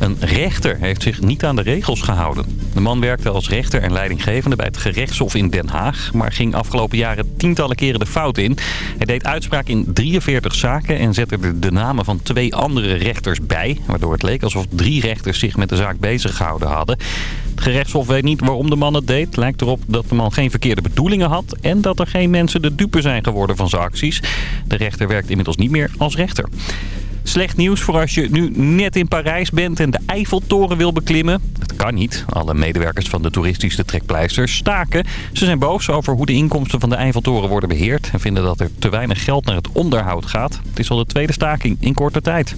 Een rechter heeft zich niet aan de regels gehouden. De man werkte als rechter en leidinggevende bij het gerechtshof in Den Haag... maar ging afgelopen jaren tientallen keren de fout in. Hij deed uitspraak in 43 zaken en zette er de namen van twee andere rechters bij... waardoor het leek alsof drie rechters zich met de zaak bezig gehouden hadden. Het gerechtshof weet niet waarom de man het deed. Lijkt erop dat de man geen verkeerde bedoelingen had... en dat er geen mensen de dupe zijn geworden van zijn acties. De rechter werkt inmiddels niet meer als rechter. Slecht nieuws voor als je nu net in Parijs bent en de Eiffeltoren wil beklimmen. Dat kan niet. Alle medewerkers van de toeristische trekpleisters staken. Ze zijn boos over hoe de inkomsten van de Eiffeltoren worden beheerd... en vinden dat er te weinig geld naar het onderhoud gaat. Het is al de tweede staking in korte tijd.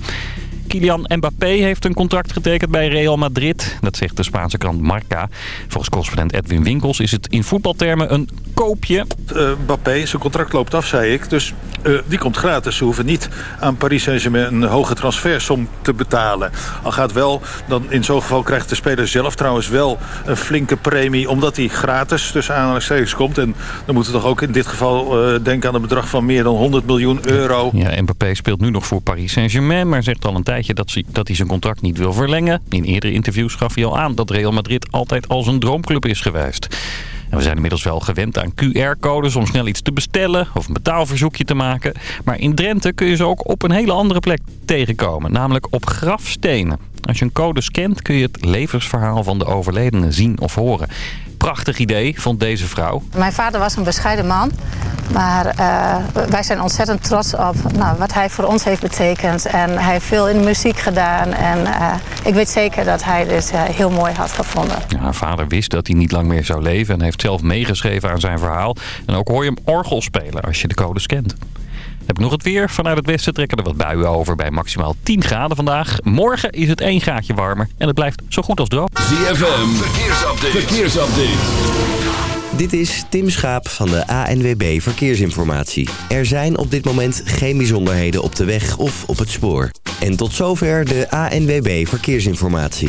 Kylian Mbappé heeft een contract getekend bij Real Madrid. Dat zegt de Spaanse krant Marca. Volgens correspondent Edwin Winkels is het in voetbaltermen een koopje. Uh, Mbappé, zijn contract loopt af, zei ik. Dus uh, die komt gratis. Ze hoeven niet aan Paris Saint-Germain een hoge transfersom te betalen. Al gaat wel, dan in zo'n geval krijgt de speler zelf trouwens wel een flinke premie... omdat hij gratis tussen aanhalingstekens komt. En dan moeten we toch ook in dit geval uh, denken aan een bedrag van meer dan 100 miljoen euro. Ja, Mbappé speelt nu nog voor Paris Saint-Germain... maar zegt al een tijdje dat, dat hij zijn contract niet wil verlengen. In eerdere interviews gaf hij al aan dat Real Madrid altijd al zijn droomclub is geweest. En we zijn inmiddels wel gewend aan QR-codes om snel iets te bestellen of een betaalverzoekje te maken. Maar in Drenthe kun je ze ook op een hele andere plek tegenkomen, namelijk op grafstenen. Als je een code scant kun je het levensverhaal van de overledene zien of horen prachtig idee, vond deze vrouw. Mijn vader was een bescheiden man. Maar uh, wij zijn ontzettend trots op nou, wat hij voor ons heeft betekend. En hij heeft veel in de muziek gedaan. En uh, ik weet zeker dat hij dit uh, heel mooi had gevonden. Ja, haar vader wist dat hij niet lang meer zou leven. En heeft zelf meegeschreven aan zijn verhaal. En ook hoor je hem orgel spelen als je de code scant. Heb ik nog het weer. Vanuit het westen trekken er wat buien over bij maximaal 10 graden vandaag. Morgen is het 1 graadje warmer en het blijft zo goed als droog. ZFM, verkeersupdate. verkeersupdate. Dit is Tim Schaap van de ANWB Verkeersinformatie. Er zijn op dit moment geen bijzonderheden op de weg of op het spoor. En tot zover de ANWB Verkeersinformatie.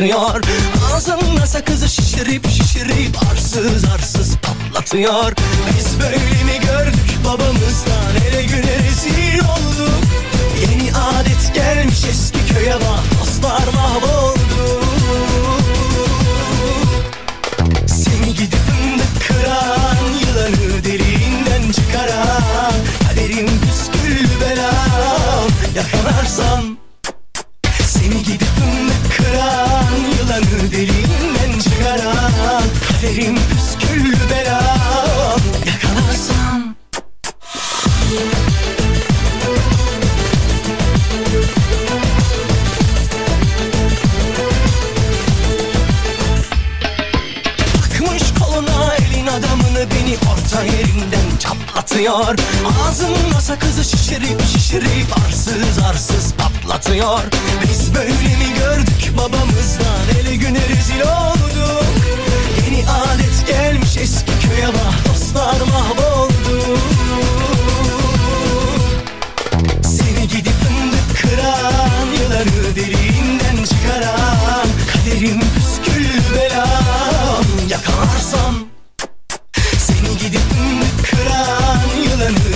Çatlatıyor Ağzımda sakızı şişirip şişirip arsız arsız patlatıyor. Biz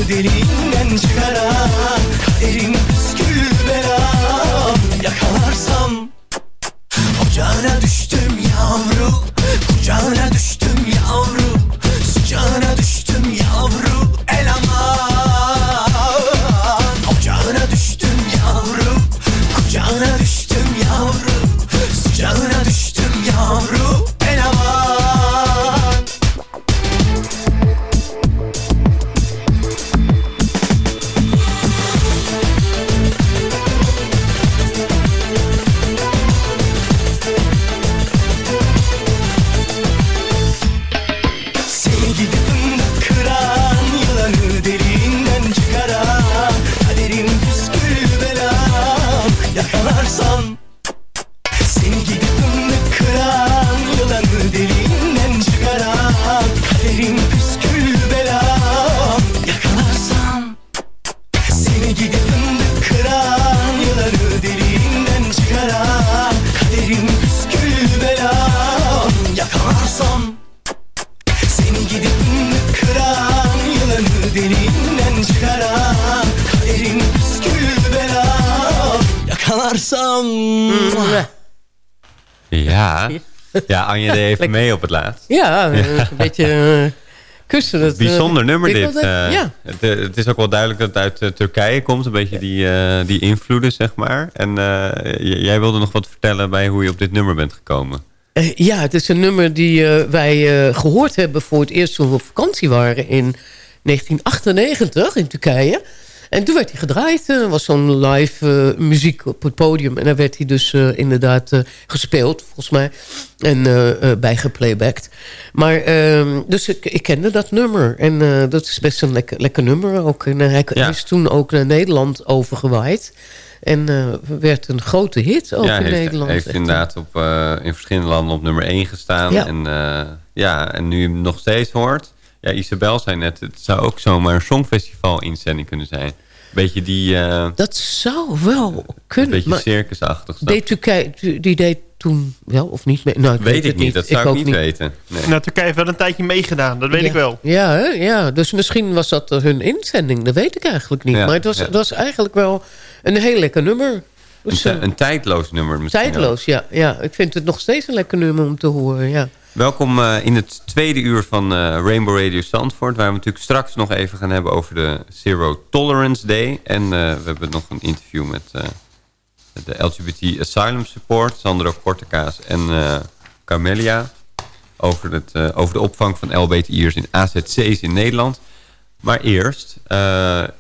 derinden çıkaran Kaderin püskül bela Yakalarsam Ocağına düştüm ya. Even mee op het laatst. Ja, een beetje eh, kussen. Dat, eh, Bijzonder nummer dit. eh. ja. het, het is ook wel duidelijk dat het uit Turkije komt. Een beetje die, die invloeden, zeg maar. En jij wilde nog wat vertellen bij hoe je op dit nummer bent gekomen. Ja, het is een nummer die wij eh, gehoord hebben voor het eerst toen we op vakantie waren in 1998 in Turkije. En toen werd hij gedraaid. Er was zo'n live eh, muziek op het podium. En daar werd hij dus eh, inderdaad eh, gespeeld, volgens mij. En bijgeplaybacked. Maar, ehm, dus ik, ik kende dat nummer. En dat is best een lekker, lekker nummer ook. En hij, is toen ook naar Nederland overgewaaid. En werd een grote hit ook ja, in heeft, Nederland. heeft inderdaad op, in verschillende landen op nummer 1 gestaan. Ja. En, ja, en nu je hem nog steeds hoort. Ja, Isabel zei net, het zou ook zomaar een songfestival inzending kunnen zijn. Beetje die... eh, Dat zou wel kunnen. Een beetje circusachtig. deed Turkije, die deed toen wel of niet mee? Nou, ik Weet weet, ik niet, dat zou ik ook niet weten. Nee. Nou, Turkije heeft wel een tijdje meegedaan, dat weet ja. ik wel. Ja, hè? ja, dus misschien was dat hun inzending. Dat weet ik eigenlijk niet. Ja, maar het was, ja. het was eigenlijk wel een heel lekker nummer. Een, Dus, eh, een tijdloos nummer misschien ook. tijdloos, ja, ja. Ik vind het nog steeds een lekker nummer om te horen, ja. Welkom eh, in het tweede uur van eh, Rainbow Radio Zandvoort... waar we natuurlijk straks nog even gaan hebben over de Zero Tolerance Day. En eh, we hebben nog een interview met de LGBT Asylum Support... Sandro Kortekaas en Camelia... Over, het, over de opvang van LBTI'ers in AZC's in Nederland. Maar eerst,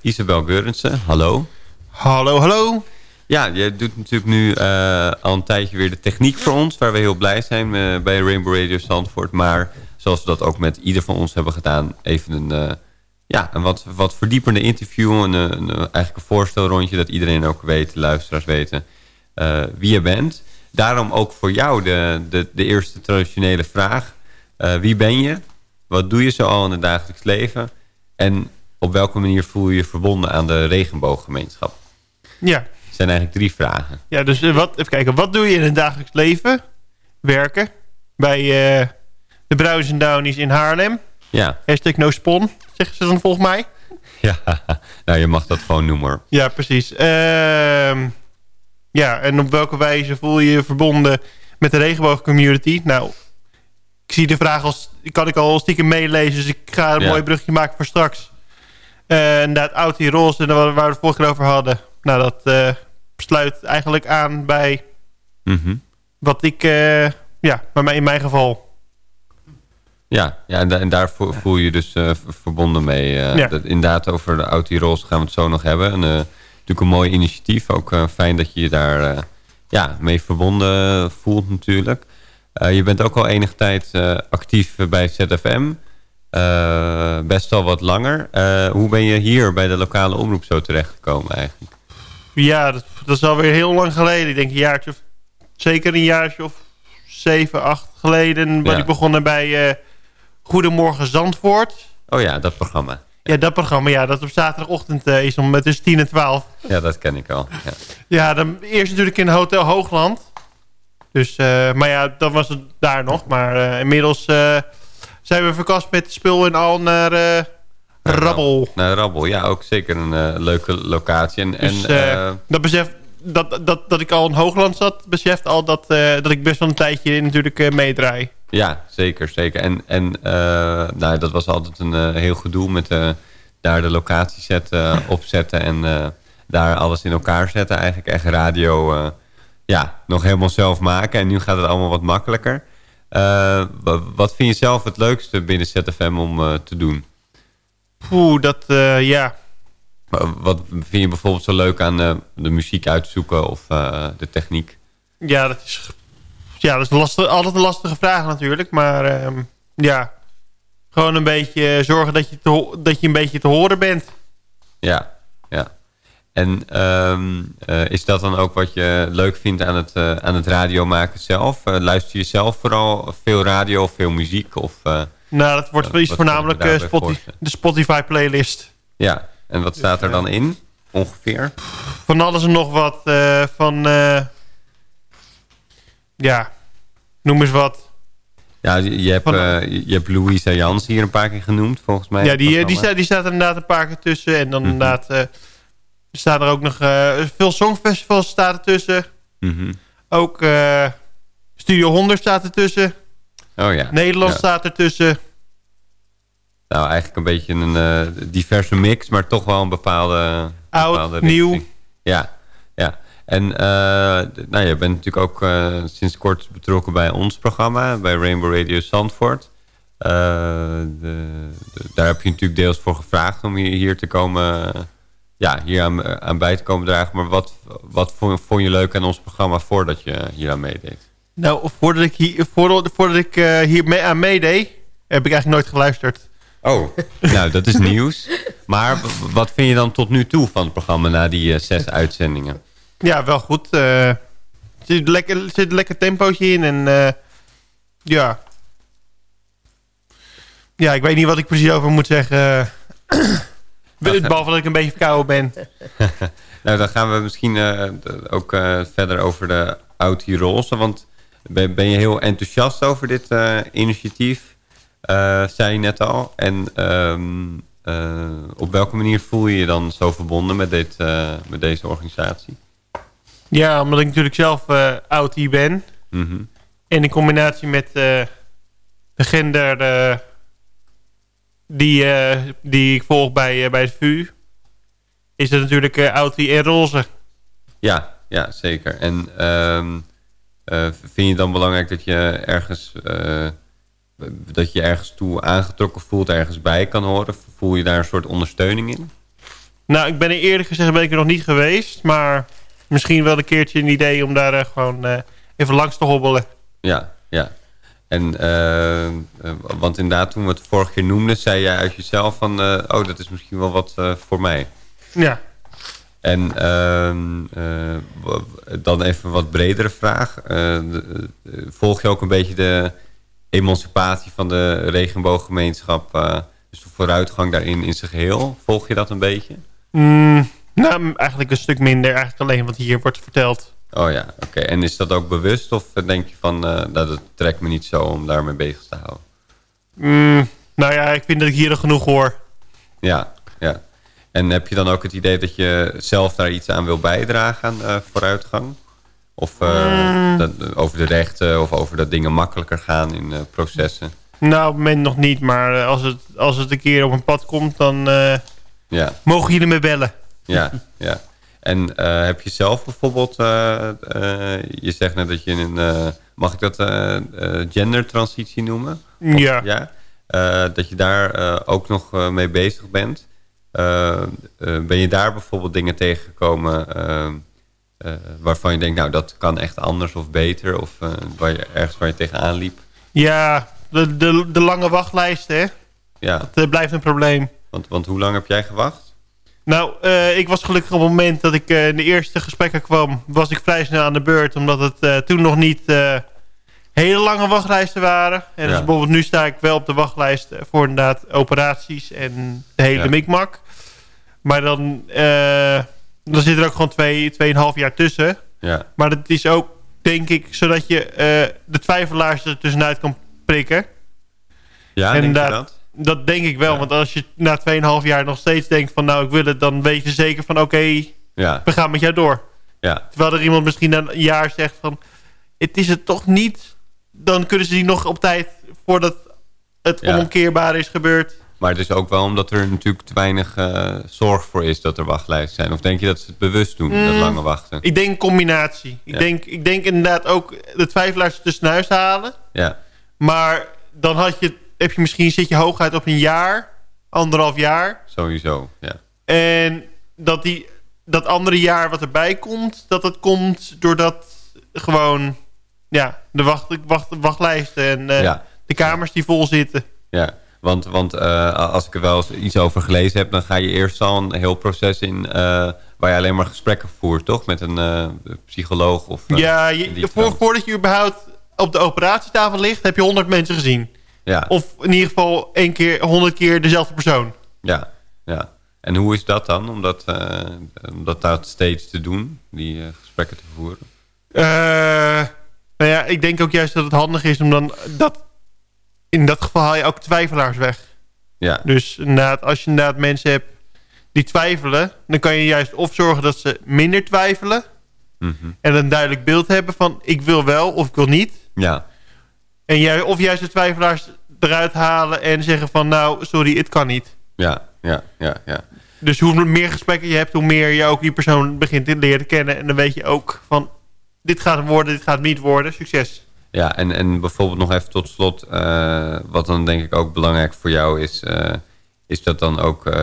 Isabel Geurensen, hallo. Hallo, hallo. Ja, jij doet natuurlijk nu eh, al een tijdje weer de techniek voor ons... waar we heel blij zijn eh, bij Rainbow Radio Zandvoort. Maar zoals we dat ook met ieder van ons hebben gedaan... even een, eh, ja, een wat, wat verdiepende interview. Een, een, eigenlijk een voorstelrondje dat iedereen ook weet... luisteraars weten wie je bent. Daarom ook voor jou de, de, de eerste traditionele vraag. Wie ben je? Wat doe je zo al in het dagelijks leven? En op welke manier voel je je verbonden aan de regenbooggemeenschap? Ja, zijn eigenlijk drie vragen. ja dus eh, wat, even kijken. Wat doe je in het dagelijks leven? Werken. Bij eh, de en Downies in Haarlem. Ja. Hashtag no spon, zeggen ze dan volgens mij. Ja, nou je mag dat gewoon noemen hoor. Ja, precies. Ehm, ja, en op welke wijze voel je je verbonden met de regenboogcommunity? Nou, ik zie de vraag als... kan ik al stiekem meelezen, dus ik ga een Ja. mooi brugje maken voor straks. Eh inderdaad, oud die roze, waar waar we het vorige keer over hadden. Nou, dat eh, sluit eigenlijk aan bij Mhm. wat ik... eh, ja, bij mij in mijn geval. Ja, ja en, da- en daar vo- voel je je dus eh, verbonden mee. Ja. dat, inderdaad, over de Oud-Tirols gaan we het zo nog hebben. En, natuurlijk een mooi initiatief. Ook fijn dat je je daar ja, mee verbonden voelt natuurlijk. Je bent ook al enige tijd actief bij ZFM. best wel wat langer. Hoe ben je hier bij de lokale omroep zo terechtgekomen eigenlijk? Ja, dat, dat is alweer heel lang geleden. Ik denk een jaartje of, zeker een jaartje of zeven, acht geleden. ben Ja. ik begonnen bij eh, Goedemorgen Zandvoort. Oh ja, dat programma. Ja, dat programma, ja, dat op zaterdagochtend eh, is om tussen 10 en 12. Ja, dat ken ik al. Ja. Ja, dan eerst natuurlijk in Hotel Hoogland. Dus, eh, maar ja, dan was het daar nog. Maar inmiddels zijn we verkast met spul en al naar Rabbel. Nou, Rabbel, ja, ook zeker een eh, leuke locatie. En, Dus en, eh, eh, dat, besef, dat, dat, dat ik al in Hoogland zat, beseft al dat, dat ik best wel een tijdje natuurlijk meedraai. Ja, zeker, zeker. En, en nou, dat was altijd een heel gedoe met daar de locatie zetten, opzetten en daar alles in elkaar zetten. Eigenlijk echt radio ja, nog helemaal zelf maken. En nu gaat het allemaal wat makkelijker. Wa- wat vind je zelf het leukste binnen ZFM om te doen? Dat, eh, ja. Wa- Wat vind je bijvoorbeeld zo leuk aan eh, de muziek uitzoeken of eh, de techniek? Ja, dat is, ja, dat is lastig, altijd een lastige vraag natuurlijk. Maar ehm, ja, gewoon een beetje zorgen dat je, te, dat je een beetje te horen bent. Ja, ja. En ehm, eh, is dat dan ook wat je leuk vindt aan het, aan het radio maken zelf? Luister je zelf vooral veel radio of veel muziek? Of, Nou, dat wordt wel iets voornamelijk eh, Spotify, de Spotify playlist. Ja, en wat staat er dan in ongeveer? Van alles en nog wat. eh, van, eh, ja, noem eens wat. Ja, je, hebt, je hebt Louisa Jans hier een paar keer genoemd, volgens mij. Ja, die, die, staat, die staat er inderdaad een paar keer tussen. En dan Mhm. inderdaad eh, staan er ook nog veel songfestivals staat er tussen. Mhm. Ook Studio 100 staat er tussen. Oh ja. Nederland Ja. staat er tussen. Nou, eigenlijk een beetje een eh, diverse mix, maar toch wel een bepaalde... Oud, bepaalde nieuw. Ja, ja. En eh, nou, je bent natuurlijk ook eh, sinds kort betrokken bij ons programma, bij Rainbow Radio Zandvoort. De, de- daar heb je natuurlijk deels voor gevraagd om hier, hier te komen, ja, hier aan, aan bij te komen dragen. Maar wat, wat vond, vond je leuk aan ons programma voordat je hier aan meedeed? Nou, voordat ik hier, voordat, voordat ik, eh, hier mee aan meedeed, heb ik eigenlijk nooit geluisterd. Oh, nou dat is nieuws. Maar wat vind je dan tot nu toe van het programma na die eh, zes uitzendingen? Ja, wel goed. eh, er zit, lekker, er zit een lekker tempootje in. En eh, ja. Ja, ik weet niet wat ik precies over moet zeggen. Behalve dat ik een beetje verkouden ben. nou, dan gaan we misschien eh, ook eh, verder over de Audi Roze. Want ben, ben je heel enthousiast over dit eh, initiatief? Eh, zei je net al. En ehm, eh, op welke manier voel je je dan zo verbonden met, dit, met deze organisatie? Ja, omdat ik natuurlijk zelf oud hier ben. Mhm. En in combinatie met de gender die, die ik volg bij, bij het VU... is het natuurlijk eh Audi en roze. Ja, ja, zeker. En eh, vind je dan belangrijk dat je ergens eh, dat je ergens toe aangetrokken voelt, ergens bij kan horen? Voel je daar een soort ondersteuning in? Nou, ik ben er eerlijk gezegd ben ik er nog niet geweest. Maar misschien wel een keertje een idee om daar eh, gewoon eh, even langs te hobbelen. Ja, ja. En, eh, eh, want inderdaad, toen we het vorige keer noemden, zei jij uit jezelf van, eh, oh, dat is misschien wel wat eh, voor mij. Ja. En ehm, eh, dan even een wat bredere vraag. Eh, eh, volg je ook een beetje de emancipatie van de regenbooggemeenschap, dus de vooruitgang daarin in zijn geheel? Volg je dat een beetje? Mm, nou, eigenlijk een stuk minder. Eigenlijk alleen wat hier wordt verteld. Oh ja, oké. En is dat ook bewust of denk je van, nou, dat trekt me niet zo om daarmee bezig te houden? Mm, nou ja, ik vind dat ik hier genoeg hoor. Ja. En heb je dan ook het idee dat je zelf daar iets aan wil bijdragen aan eh, vooruitgang? Of eh, Mm. dat, over de rechten of over dat dingen makkelijker gaan in eh, processen? Nou, op het moment nog niet. Maar eh, als het, als het een keer op een pad komt, dan eh, Ja, mogen jullie me bellen. ja, ja. En eh, heb je zelf bijvoorbeeld, eh, eh, je zegt net dat je een, eh, mag ik dat eh, eh, gendertransitie noemen? Of- Ja. ja? Eh, dat je daar eh, ook nog eh, mee bezig bent. Eh, eh, ben je daar bijvoorbeeld dingen tegengekomen eh, waarvan je denkt, nou dat kan echt anders of beter? Of waar je, ergens waar je tegenaan liep? Ja, de, de, de lange wachtlijst, hè. Ja. Dat blijft een probleem. Want, want hoe lang heb jij gewacht? Nou, ik was gelukkig op het moment dat ik in de eerste gesprekken kwam... was ik vrij snel aan de beurt. Omdat het toen nog niet hele lange wachtlijsten waren. En dus bijvoorbeeld nu sta ik wel op de wachtlijst... voor inderdaad operaties en de hele Ja. mikmak. Maar dan, eh, dan zit er ook gewoon twee, tweeënhalf jaar tussen. Ja. Maar dat is ook, denk ik, zodat je eh, de twijfelaars er tussenuit kan prikken. Ja, En denk je inderdaad, dat? Dat denk ik wel. Want als je na 2,5 jaar nog steeds denkt van nou ik wil het, dan weet je zeker van oké, Ja. we gaan met jou door. Ja. Terwijl er iemand misschien na een jaar zegt van het is het toch niet. Dan kunnen ze die nog op tijd voordat het Ja. onomkeerbare is gebeurd. Maar het is ook wel omdat er natuurlijk te weinig eh, zorg voor is dat er wachtlijsten zijn. Of denk je dat ze het bewust doen, dat Mm. lange wachten? Ik denk combinatie. Ik, Ja. denk, ik denk inderdaad ook de twijfelaars tussenuit halen. Ja. Maar dan had je, heb je misschien zit je hooguit op een jaar, anderhalf jaar. Sowieso, ja. En dat die, dat andere jaar wat erbij komt, dat het komt doordat gewoon ja, de wacht, wacht, wachtlijsten en eh, Ja. de kamers die vol zitten. Ja, want, want eh, als ik er wel eens iets over gelezen heb... dan ga je eerst al een heel proces in... eh, waar je alleen maar gesprekken voert, toch? Met een eh, psycholoog of... ja, je, voor, voordat je überhaupt op de operatietafel ligt, heb je honderd mensen gezien. Ja, Of in ieder geval één keer, honderd keer dezelfde persoon. ja, ja. En hoe is dat dan, om dat, om dat nou steeds te doen? Die gesprekken te voeren? Nou ja, ik denk ook juist dat het handig is om dan dat... In dat geval haal je ook twijfelaars weg. Ja, Dus inderdaad, als je inderdaad mensen hebt die twijfelen... dan kan je juist of zorgen dat ze minder twijfelen... Mhm. en een duidelijk beeld hebben van ik wil wel of ik wil niet. ja, En jij, of juist de twijfelaars eruit halen en zeggen van nou, sorry, het kan niet. ja, ja, ja, ja. Dus hoe meer gesprekken je hebt, hoe meer je ook die persoon begint te leren kennen. En dan weet je ook van dit gaat worden, dit gaat niet worden. Succes. Ja, en, en bijvoorbeeld nog even tot slot, eh, wat dan denk ik ook belangrijk voor jou is, eh, is dat dan ook eh,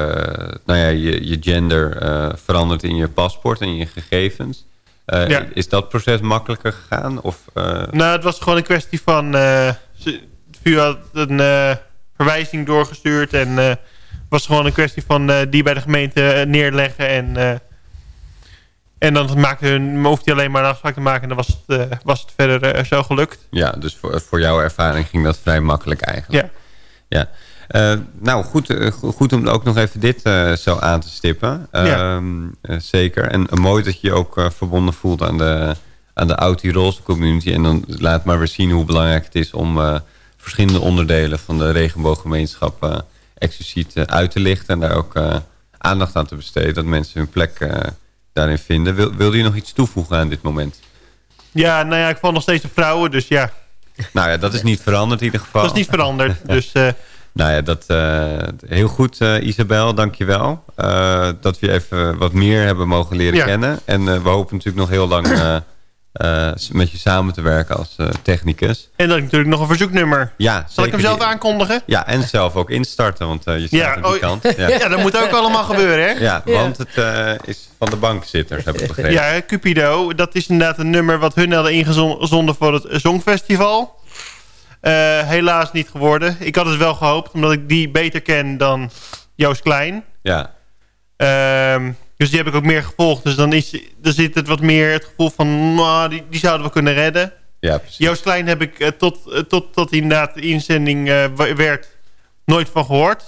nou ja, je, je gender verandert in je paspoort en je gegevens. Ja. Is dat proces makkelijker gegaan? Of, Nou, het was gewoon een kwestie van... VU had een verwijzing doorgestuurd. En het was gewoon een kwestie van die bij de gemeente neerleggen. En, en dan maakte hun, hoefde hij alleen maar een afspraak te maken. En dan was het, eh, was het verder eh, zo gelukt. Ja, dus voor, voor jouw ervaring ging dat vrij makkelijk eigenlijk. Ja. Ja. Eh, nou, goed, go- goed om ook nog even dit zo aan te stippen. Ja. Ehm, eh, zeker. En mooi dat je je ook verbonden voelt aan de, aan de oud community. En dan laat maar weer zien hoe belangrijk het is om verschillende onderdelen van de regenbooggemeenschap expliciet uit te lichten. En daar ook aandacht aan te besteden. Dat mensen hun plek daarin vinden. Wil, wilde je nog iets toevoegen aan dit moment? Ja, nou ja, ik val nog steeds op vrouwen. Dus ja, Nou ja, dat is niet veranderd in ieder geval. dat is niet veranderd. dus eh, Nou ja, dat, eh, heel goed uh, Isabel, dankjewel. Dat we even wat meer hebben mogen leren Ja. kennen. En we hopen natuurlijk nog heel lang uh, met je samen te werken als uh, technicus. En dan natuurlijk nog een verzoeknummer. Ja, Zal ik hem zelf aankondigen? Ja, en zelf ook instarten, want uh, je staat Ja, aan die oh, kant. Ja. ja, dat moet ook allemaal gebeuren, hè? Ja, want het uh, is van de bankzitters, heb ik begrepen. Ja, Cupido, dat is inderdaad een nummer wat hun hadden ingezonden voor het Songfestival. Uh, helaas niet geworden. Ik had het wel gehoopt, omdat ik die beter ken dan Joost Klein. Ja. Um, dus die heb ik ook meer gevolgd. Dus dan, is, dan zit het wat meer het gevoel van... Nou, die, die zouden we kunnen redden. Ja, precies. Joost Klein heb ik uh, tot, uh, tot, tot inderdaad de inzending uh, werd nooit van gehoord.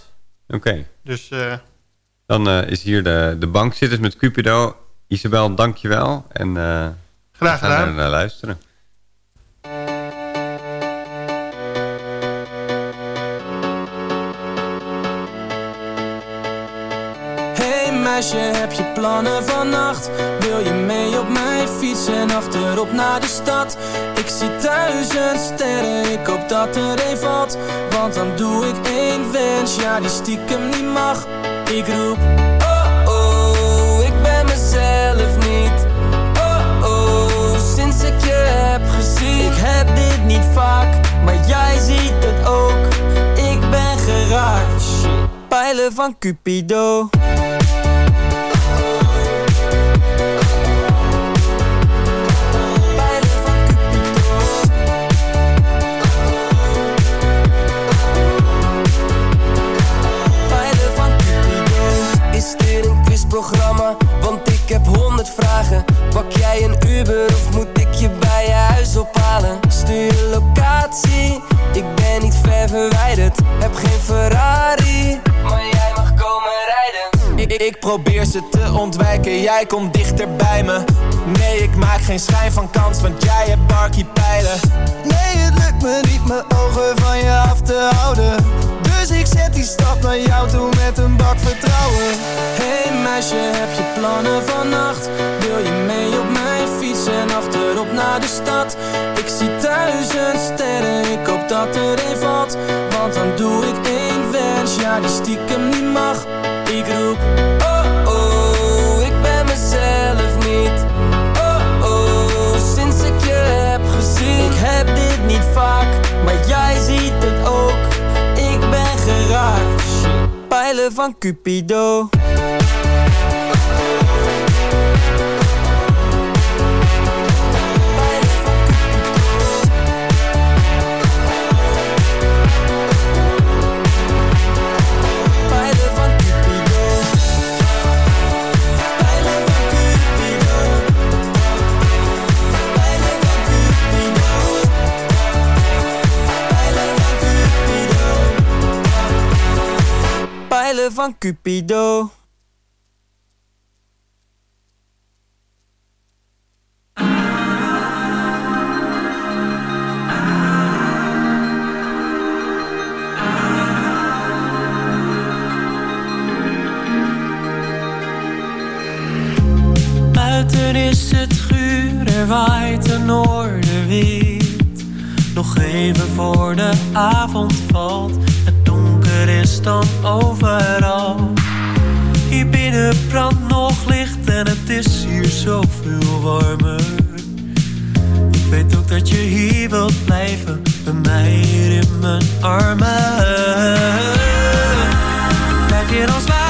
Oké. Okay. Dus... Dan is hier de, de bankzitters met Cupido. Isabel, dankjewel. En Graag we gaan gedaan. naar luisteren. Heb je plannen vannacht? Wil je mee op mijn fiets en achterop naar de stad? Ik zie duizend sterren, ik hoop dat er een valt. Want dan doe ik één wens, ja die stiekem niet mag. Ik roep, oh oh, ik ben mezelf niet. Oh oh, sinds ik je heb gezien. Ik heb dit niet vaak, maar jij ziet het ook. Ik ben geraakt, Pijlen van Cupido Pak jij een Uber of moet ik je bij je huis ophalen? Stuur je locatie, ik ben niet ver verwijderd. Heb geen Ferrari, maar jij mag komen rijden. Ik, probeer ze te ontwijken, jij komt dichter bij me. Nee, ik maak geen schijn van kans, want jij hebt barkie pijlen Nee, het lukt me niet mijn ogen van je af te houden. Dus ik zet die stap naar jou toe met een bak vertrouwen heb je plannen vannacht? Wil je mee op mijn fiets en achterop naar de stad? Ik zie duizend sterren, ik hoop dat er een valt Want dan doe ik één wens, ja die stiekem niet mag. Ik roep, oh oh, ik ben mezelf niet. Oh oh, sinds ik je heb gezien. Ik heb dit niet vaak, maar jij ziet het ook. Ik ben geraakt. Pijlen van Cupido Van Cupido Buiten is het guur, er waait een noordenwind. Nog even voor de avond valt, donker is dan overal. Hier binnen brandt nog licht en het is hier zoveel warmer. Ik weet ook dat je hier wilt blijven, bij mij hier in mijn armen. Blijf je dan slapen?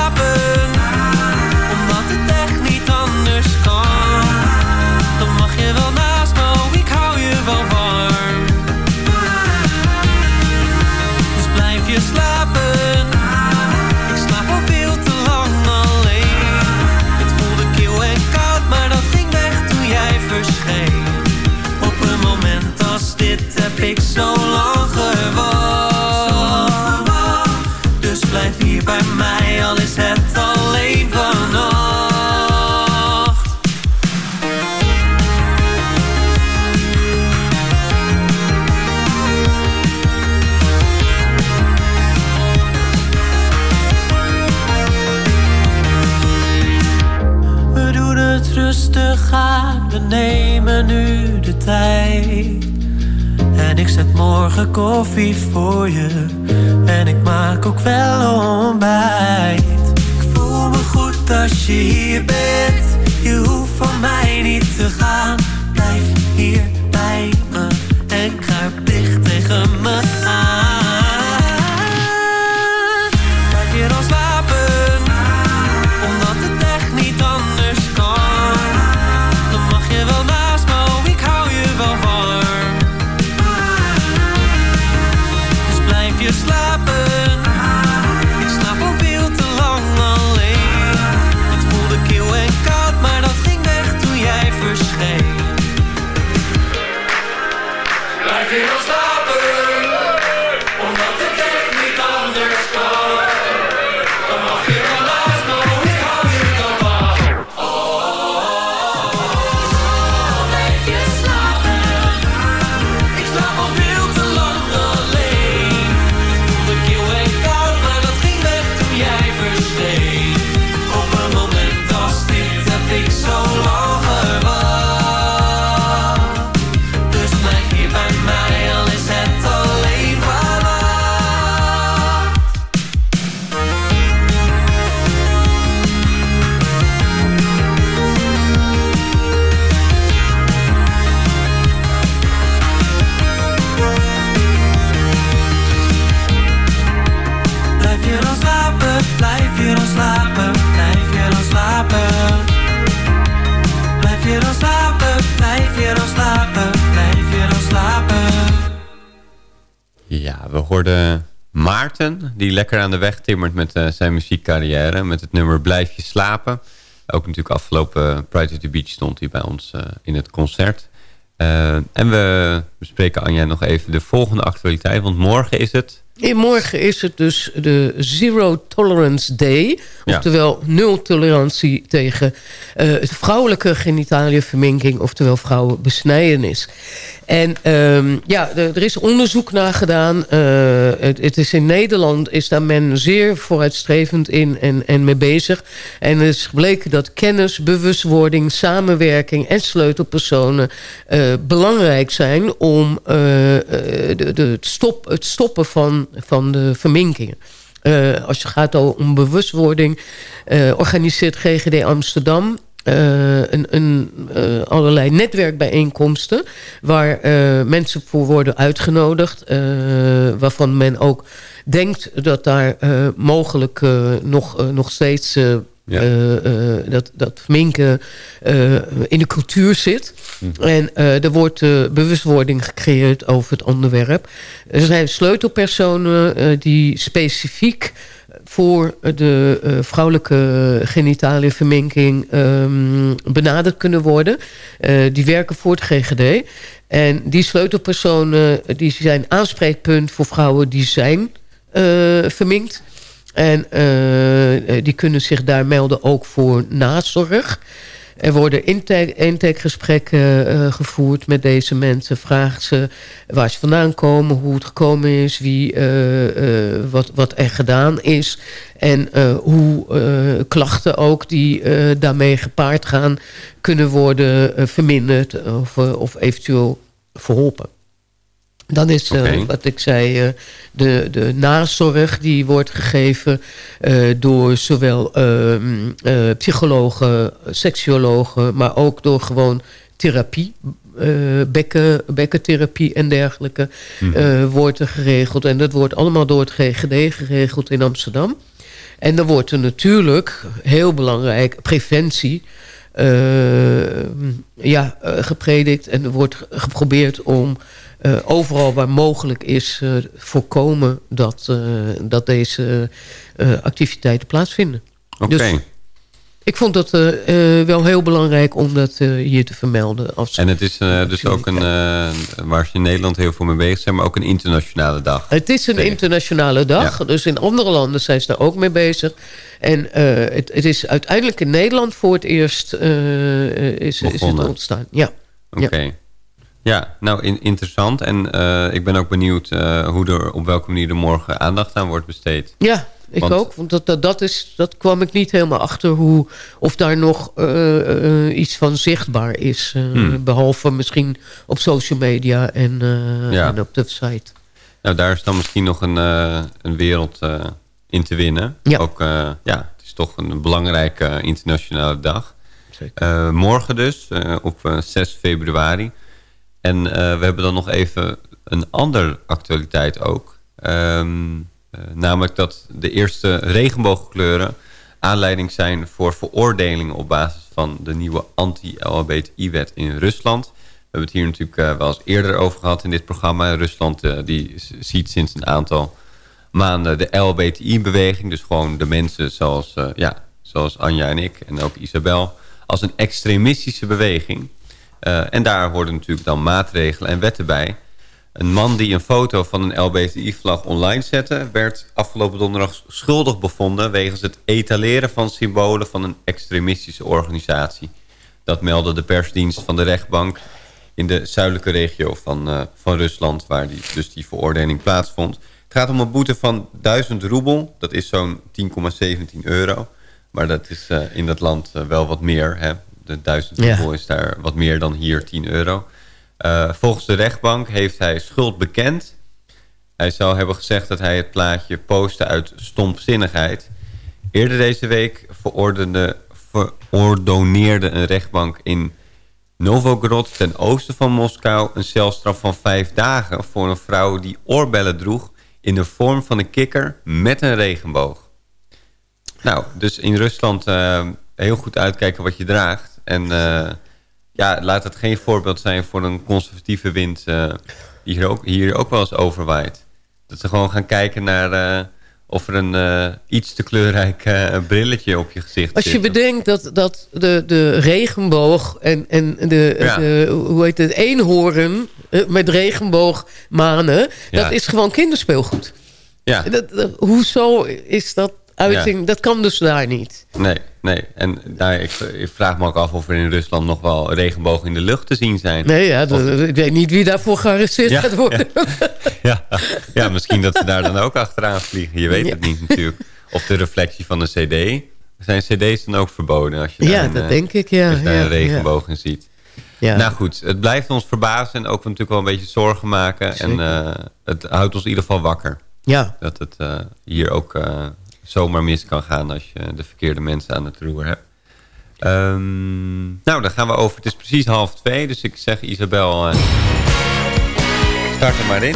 Die lekker aan de weg timmert met eh, zijn muziekcarrière. Met het nummer Blijf je slapen. Ook natuurlijk afgelopen Pride at the Beach stond hij bij ons eh, in het concert. Eh, en we bespreken Anja nog even de volgende actualiteit. Want morgen is het In morgen is het dus de Zero Tolerance Day. Ja. Oftewel nul tolerantie tegen eh, vrouwelijke genitaliënverminking. Oftewel vrouwenbesnijdenis. En ehm, ja, er is onderzoek naar gedaan. Eh, het, is in Nederland is daar men zeer vooruitstrevend in en, en mee bezig. En het is gebleken dat kennis, bewustwording, samenwerking en sleutelpersonen eh, belangrijk zijn om eh, de, het, stop, het stoppen van, van de verminkingen. Als je gaat om bewustwording, organiseert GGD Amsterdam eh, een, een, eh, allerlei netwerkbijeenkomsten... waar eh, mensen voor worden uitgenodigd... waarvan men ook denkt dat daar mogelijk nog, nog steeds... Ja. dat, dat verminken eh, in de cultuur zit. En eh, er wordt bewustwording gecreëerd over het onderwerp. Er zijn sleutelpersonen die specifiek voor de eh, vrouwelijke genitale verminking ehm, benaderd kunnen worden. Eh, die werken voor het GGD. En die sleutelpersonen die zijn aanspreekpunt voor vrouwen die zijn eh, verminkt. En eh, die kunnen zich daar melden ook voor nazorg. Er worden intake- intakegesprekken eh, gevoerd met deze mensen. Vragen ze waar ze vandaan komen, hoe het gekomen is, wie, eh, eh, wat, wat er gedaan is. En eh, hoe eh, klachten ook die eh, daarmee gepaard gaan... kunnen worden eh, verminderd of, eh, of eventueel verholpen. Dan is, eh, wat ik zei, eh, de, de nazorg die wordt gegeven eh, door zowel ehm, eh, psychologen, seksuologen, maar ook door gewoon therapie. bekken, bekkentherapie en dergelijke Mhm. wordt er geregeld. En dat wordt allemaal door het GGD geregeld in Amsterdam. En dan wordt er natuurlijk, heel belangrijk, preventie ja, gepredikt. En er wordt ge- geprobeerd om eh, overal waar mogelijk is... eh, voorkomen dat, eh, dat deze activiteiten plaatsvinden. Oké. Dus ik vond dat wel heel belangrijk om dat hier te vermelden. Als, En het is dus ook een, waar ze in Nederland heel veel mee bezig zijn, maar ook een internationale dag. Het is een internationale dag. Dus in andere landen zijn ze daar ook mee bezig. En het, het is uiteindelijk in Nederland voor het eerst is, is het ontstaan. Ja. Oké. Ja. Ja. nou in- interessant. En eh, ik ben ook benieuwd eh, hoe er, op welke manier er morgen aandacht aan wordt besteed. Ja, ik Want- ook. Want dat, dat, dat, is, dat kwam ik niet helemaal achter hoe, of daar nog eh, iets van zichtbaar is. Hmm. Behalve misschien op social media en, Ja. en op de site. Nou, daar is dan misschien nog een, een wereld in te winnen. Ja. Ook, ja, het is toch een belangrijke internationale dag. Eh, morgen dus, op eh, 6 februari. En eh, we hebben dan nog even een andere actualiteit ook. Ehm, eh, namelijk dat de eerste regenboogkleuren aanleiding zijn voor veroordelingen op basis van de nieuwe anti-LHBTI-wet in Rusland. We hebben het hier natuurlijk eh, wel eens eerder over gehad in dit programma. Rusland die ziet sinds een aantal maanden de LHBTI-beweging, dus gewoon de mensen zoals, ja, zoals Anja en ik en ook Isabel, als een extremistische beweging. Eh, en daar horen natuurlijk dan maatregelen en wetten bij. Een man die een foto van een LBTI-vlag online zette... werd afgelopen donderdag schuldig bevonden... wegens het etaleren van symbolen van een extremistische organisatie. Dat meldde de persdienst van de rechtbank... in de zuidelijke regio van, eh, van Rusland... waar die, dus die veroordeling plaatsvond. Het gaat om een boete van 1000 roebel. Dat is zo'n 10,17 euro. Maar dat is eh, in dat land wel wat meer. Hè? De 1000 Ja. roebel is daar wat meer dan hier 10 euro. Eh, volgens de rechtbank heeft hij schuld bekend. Hij zou hebben gezegd dat hij het plaatje postte uit stompzinnigheid. Eerder deze week verordoneerde een rechtbank in Novgorod ten oosten van Moskou... een celstraf van vijf dagen voor een vrouw die oorbellen droeg... in de vorm van een kikker met een regenboog. Nou, dus in Rusland eh, heel goed uitkijken wat je draagt. En eh, ja, laat het geen voorbeeld zijn voor een conservatieve wind... eh, die hier ook, hier ook wel eens overwaait. Dat ze gewoon gaan kijken naar eh, of er een iets te kleurrijk brilletje op je gezicht Als je zit. bedenkt dat, dat de, de regenboog en, en de, Ja. de, hoe heet het, eenhoorn met regenboogmanen... Ja. dat is gewoon kinderspeelgoed. Ja. Dat, dat- hoezo is dat uiting? Dat kan dus daar niet. Nee, nee. En nou, ik, ik vraag me ook af of er in Rusland nog wel regenbogen in de lucht te zien zijn. Nee, ja, Of- ik weet niet wie daarvoor gearresteerd Ja, gaat worden. ja, ja, misschien dat ze daar dan ook achteraan vliegen. Je weet het niet natuurlijk. Of de reflectie van een cd. Zijn cd's dan ook verboden? Als je Ja, daar een, dat eh, denk ik, ja, Als je daar ja, een regenboog in ziet. Ja. Nou goed, het blijft ons verbazen en ook natuurlijk wel een beetje zorgen maken. En eh, het houdt ons in ieder geval wakker. Ja. Dat het eh, hier ook zomaar mis kan gaan als je de verkeerde mensen aan het roer hebt. Ehm, nou, dan gaan we over. Het is precies half twee, dus ik zeg Isabel, eh, start er maar in.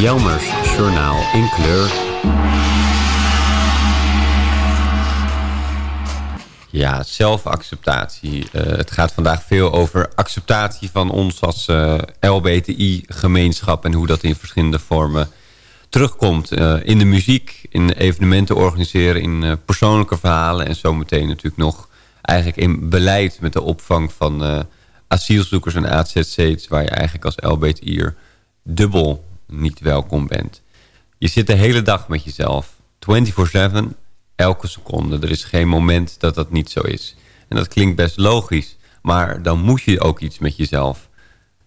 Jelmers Journaal in kleur. Ja, zelfacceptatie. Eh, het gaat vandaag veel over acceptatie van ons als eh, LBTI-gemeenschap... en hoe dat in verschillende vormen terugkomt. eh, in de muziek, in evenementen organiseren, in eh, persoonlijke verhalen... en zometeen natuurlijk nog eigenlijk in beleid met de opvang van eh, asielzoekers en AZC's... waar je eigenlijk als LBTI'er dubbel niet welkom bent. Je zit de hele dag met jezelf. 24-7, elke seconde. Er is geen moment dat dat niet zo is. En dat klinkt best logisch. Maar dan moet je ook iets met jezelf.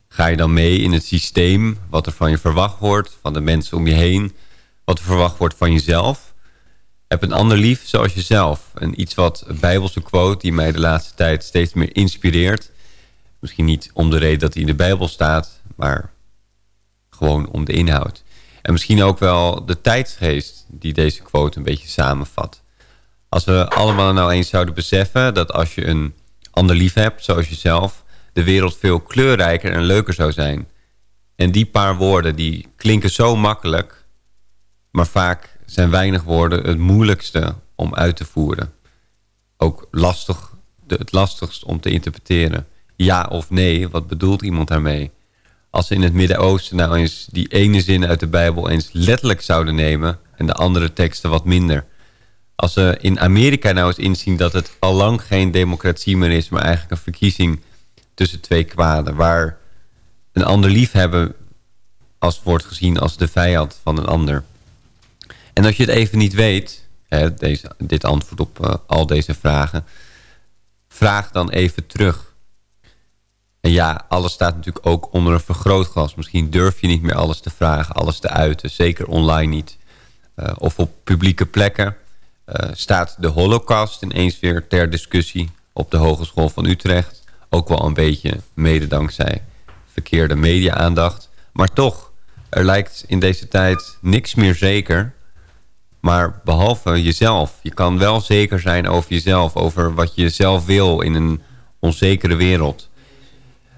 Ga je dan mee in het systeem, wat er van je verwacht wordt... van de mensen om je heen, wat er verwacht wordt van jezelf... Heb een ander lief zoals jezelf. En iets wat een bijbelse quote die mij de laatste tijd steeds meer inspireert. Misschien niet om de reden dat hij in de Bijbel staat... maar gewoon om de inhoud. En misschien ook wel de tijdsgeest die deze quote een beetje samenvat. Als we allemaal nou eens zouden beseffen dat als je een ander lief hebt, zoals jezelf, de wereld veel kleurrijker en leuker zou zijn. En die paar woorden die klinken zo makkelijk, maar vaak zijn weinig woorden het moeilijkste om uit te voeren. Ook lastig, het lastigst om te interpreteren. Ja of nee, wat bedoelt iemand daarmee? Als ze in het Midden-Oosten nou eens die ene zin uit de Bijbel eens letterlijk zouden nemen... en de andere teksten wat minder. Als ze in Amerika nou eens inzien dat het al lang geen democratie meer is... maar eigenlijk een verkiezing tussen twee kwaden... waar een ander liefhebben als wordt gezien als de vijand van een ander. En als je het even niet weet, hè, deze, dit antwoord op eh, al deze vragen... vraag dan even terug... En ja, alles staat natuurlijk ook onder een vergrootglas. Misschien durf je niet meer alles te vragen, alles te uiten. Zeker online niet. Uh, of op publieke plekken uh, staat de holocaust ineens weer ter discussie op de Hogeschool van Utrecht. Ook wel een beetje mede dankzij verkeerde media-aandacht. Maar toch, er lijkt in deze tijd niks meer zeker. Maar behalve jezelf. Je kan wel zeker zijn over jezelf. Over wat je zelf wil in een onzekere wereld.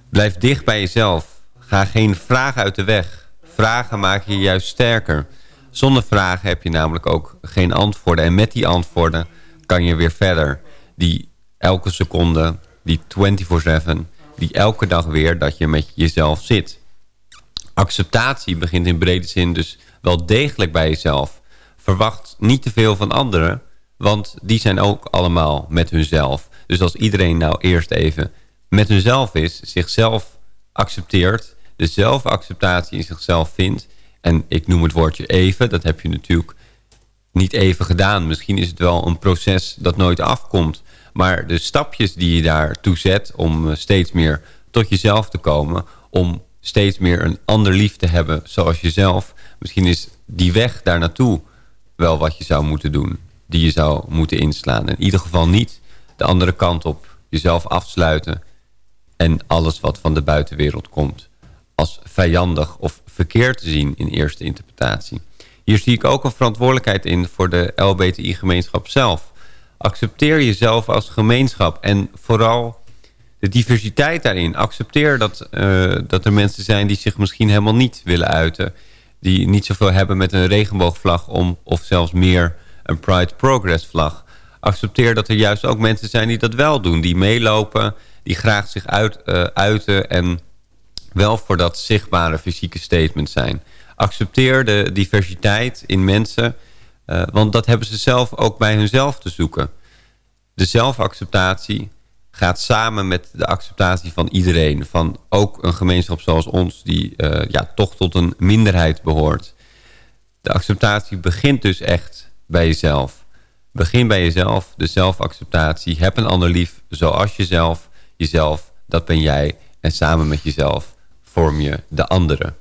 Blijf dicht bij jezelf. Ga geen vragen uit de weg. Vragen maken je juist sterker. Zonder vragen heb je namelijk ook geen antwoorden. En met die antwoorden kan je weer verder. Die elke seconde, die 24-7, die elke dag weer dat je met jezelf zit. Acceptatie begint in brede zin dus wel degelijk bij jezelf. Verwacht niet te veel van anderen, want die zijn ook allemaal met hunzelf. Dus als iedereen nou eerst even met hunzelf is, zichzelf accepteert, de zelfacceptatie in zichzelf vindt. En ik noem het woordje even, dat heb je natuurlijk niet even gedaan. Misschien is het wel een proces dat nooit afkomt. Maar de stapjes die je daartoe zet om steeds meer tot jezelf te komen... om steeds meer een ander lief te hebben zoals jezelf... misschien is die weg daar naartoe wel wat je zou moeten doen. Die je zou moeten inslaan. In ieder geval niet de andere kant op. Jezelf afsluiten en alles wat van de buitenwereld komt als vijandig of verkeerd te zien in eerste interpretatie. Hier zie ik ook een verantwoordelijkheid in voor de LBTI-gemeenschap zelf. Accepteer jezelf als gemeenschap en vooral de diversiteit daarin. Accepteer dat, uh, dat er mensen zijn die zich misschien helemaal niet willen uiten. Die niet zoveel hebben met een regenboogvlag om, of zelfs meer een Pride Progress vlag. Accepteer dat er juist ook mensen zijn die dat wel doen. Die meelopen, die graag zich uit, uh, uiten en wel voor dat zichtbare fysieke statement zijn. Accepteer de diversiteit in mensen, eh, want dat hebben ze zelf ook bij hunzelf te zoeken. De zelfacceptatie gaat samen met de acceptatie van iedereen. Van ook een gemeenschap zoals ons die eh, ja, toch tot een minderheid behoort. De acceptatie begint dus echt bij jezelf. Begin bij jezelf, de zelfacceptatie. Heb een ander lief zoals jezelf. Jezelf, dat ben jij. En samen met jezelf vorm je de anderen.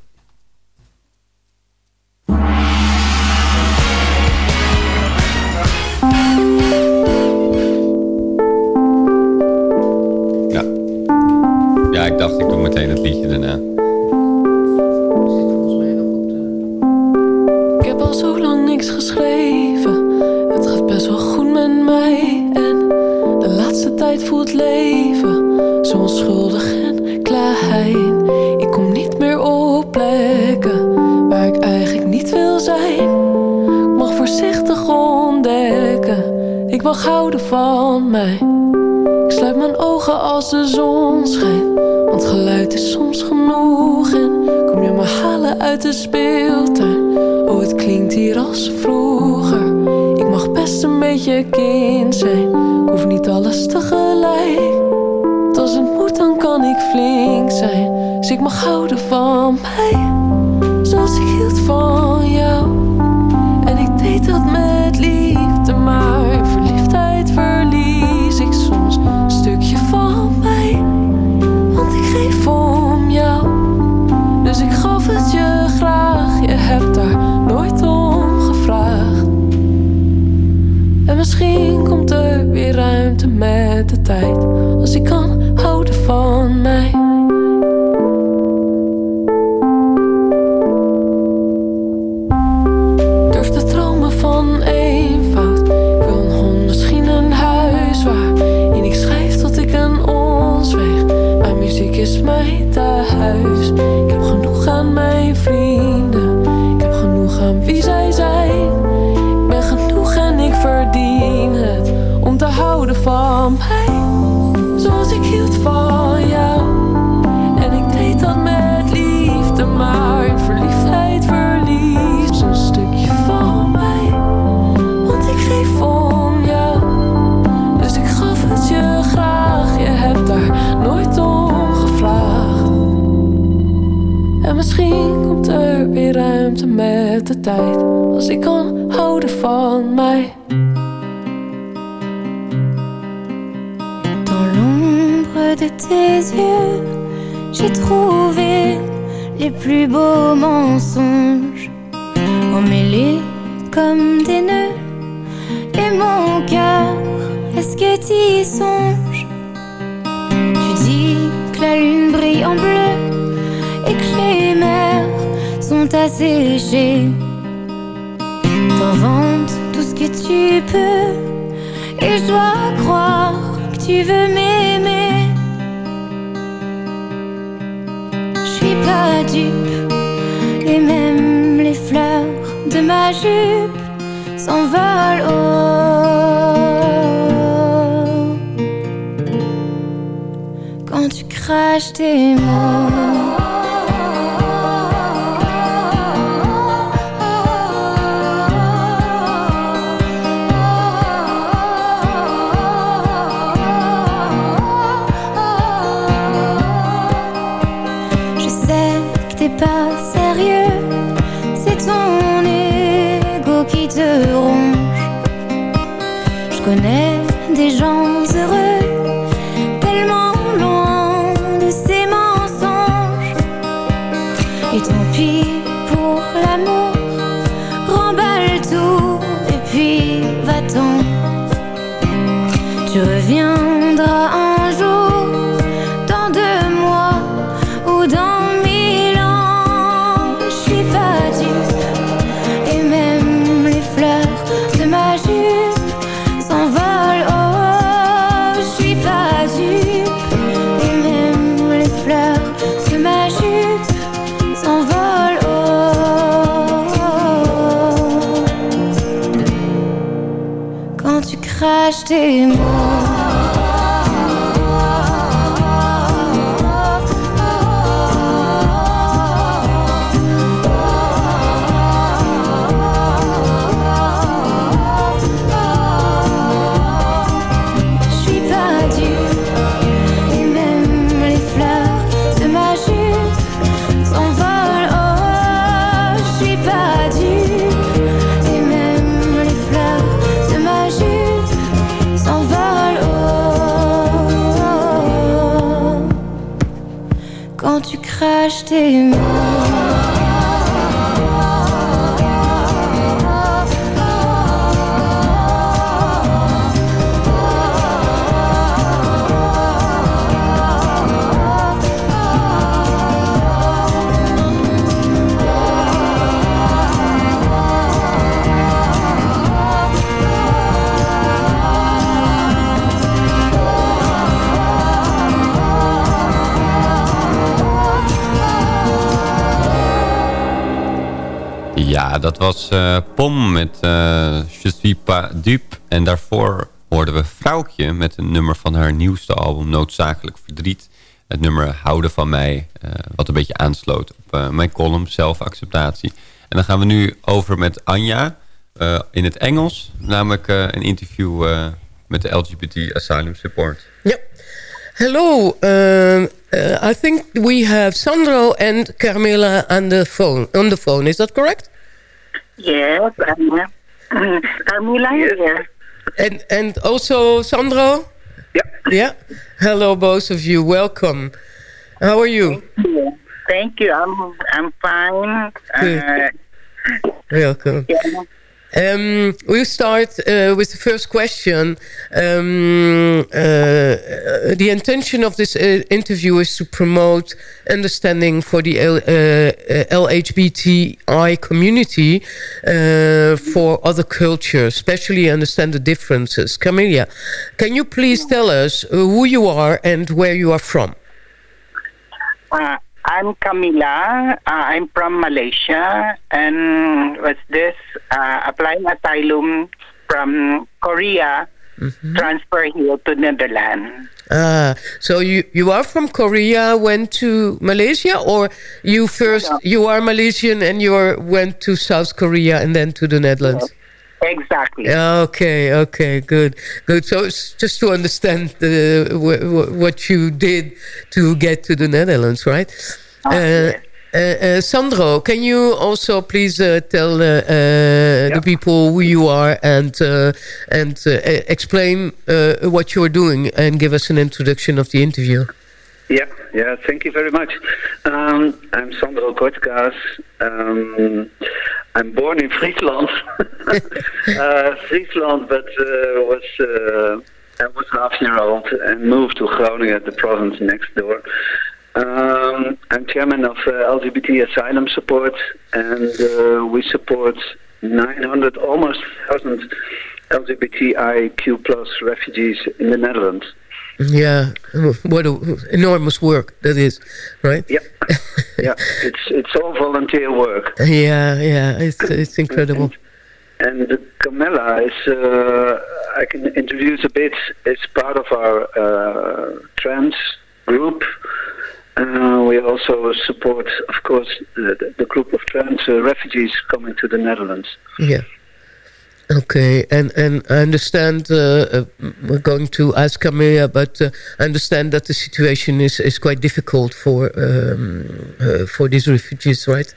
Tu reviendras un jour, dans deux mois ou dans mille ans. Je suis pas et même les fleurs de ma jupe s'envolent. Oh, je suis pas et même les fleurs de ma jupe s'envolent. Oh, quand tu craches tes mots. stay dat was eh, Pom met eh Je suis pas dupe. En daarvoor hoorden we Vrouwtje met een nummer van haar nieuwste album Noodzakelijk Verdriet. Het nummer Houden van mij, eh, wat een beetje aansloot op mijn column Zelfacceptatie. En dan gaan we nu over met Anja in het Engels. Namelijk een interview met de LGBT Asylum Support. Hello, um, uh, I think we have Sandro and Carmela on the phone. On the phone, is that correct? Yes, I'm Carmela here. And and also Sandro. Yeah. Yeah. Hello, both of you. Welcome. How are you? Yeah. Thank you. I'm I'm fine. Uh, Welcome. yeah. Um, we'll start uh, with the first question. Um, uh, the intention of this uh, interview is to promote understanding for the L uh, LHBTI community uh, for other cultures, especially understand the differences. Camilla, can you please tell us who you are and where you are from? I'm Camila. Uh, I'm from Malaysia, and was this uh, applying asylum from Korea, transfer here to Netherlands. Ah, so you you are from Korea, went to Malaysia, or you first you are Malaysian and you are, went to South Korea and then to the Netherlands. Exactly. Okay, okay, good, good. So just to understand the w- w- what you did to get to the Netherlands, right? uh, uh, uh, Sandro, can you also please uh, tell uh, uh, the people who you are and uh, and uh, explain uh, what you are doing and give us an introduction of the interview? Yeah, yeah, thank you very much. Um, I'm Sandro Kortkaas. Um, I'm born in Friesland. uh, Friesland, but uh, was uh, I was half year old and moved to Groningen, the province next door. Um, I'm chairman of uh, LGBT Asylum Support, and uh, we support 900, almost 1,000 LGBTIQ plus refugees in the Netherlands. Yeah, what a, enormous work that is, right? Yeah, yeah. It's it's all volunteer work. Yeah, yeah, it's it's incredible. And Camilla is, uh, I can introduce a bit, It's part of our uh, trans group. Uh, we also support, of course, the, the group of trans uh, refugees coming to the Netherlands. Yeah. Okay, and and I understand uh, uh, we're going to ask Camilla, but uh, I understand that the situation is, is quite difficult for um, uh, for these refugees, right?